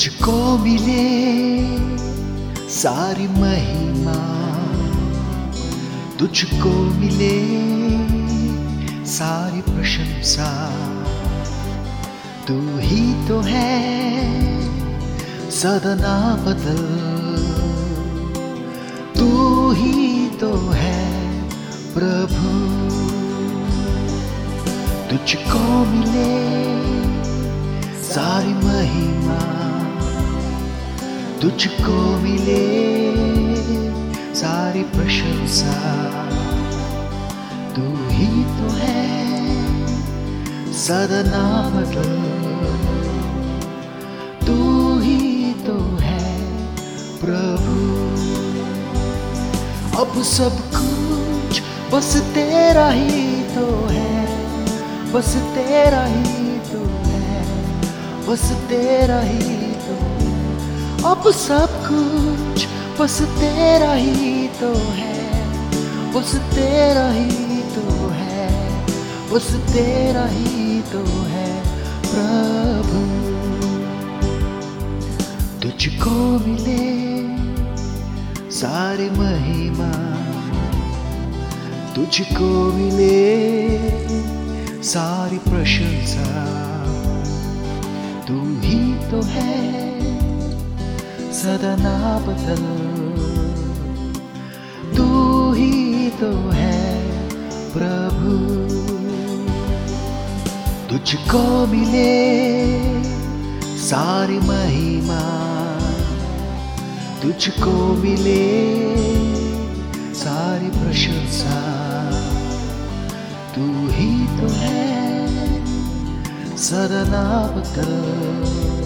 तुझको मिले सारी महिमा। तुझको मिले सारी प्रशंसा। तू ही तो है सदना बदल। तू ही तो है प्रभु। तुझको मिले सारी महिमा। तुझको मिले सारी प्रशंसा। तू ही तो है सदना बदल तू ही तो है प्रभु। अब सब कुछ बस तेरा ही तो है, बस तेरा ही तो है, बस तेरा ही अब सब कुछ बस तेरा ही तो है, बस तेरा ही तो है, बस तेरा ही तो है प्रभु। तुझको मिले सारे महिमा, तुझको मिले सारी प्रशंसा। तू ही तो है। सदना बदल तू ही तो है प्रभु। तुझको मिले सारी महिमा। तुझको मिले सारी प्रशंसा। तू ही तो है सदना बदल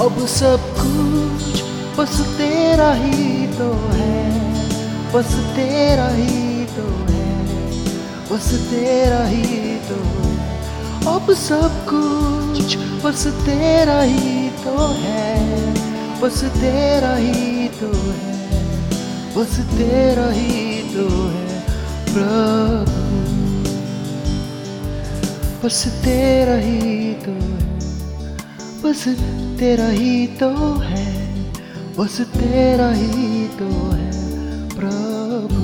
अब सब कुछ बस तेरा ही तो है, बस तेरा ही तो है, बस तेरा ही तो अब सब कुछ बस तेरा ही तो है, बस तेरा ही तो है, बस तेरा ही तो है, प्रभु। बस तेरा ही तो है। बस तेरा ही तो है बस तेरा ही तो है प्रभु।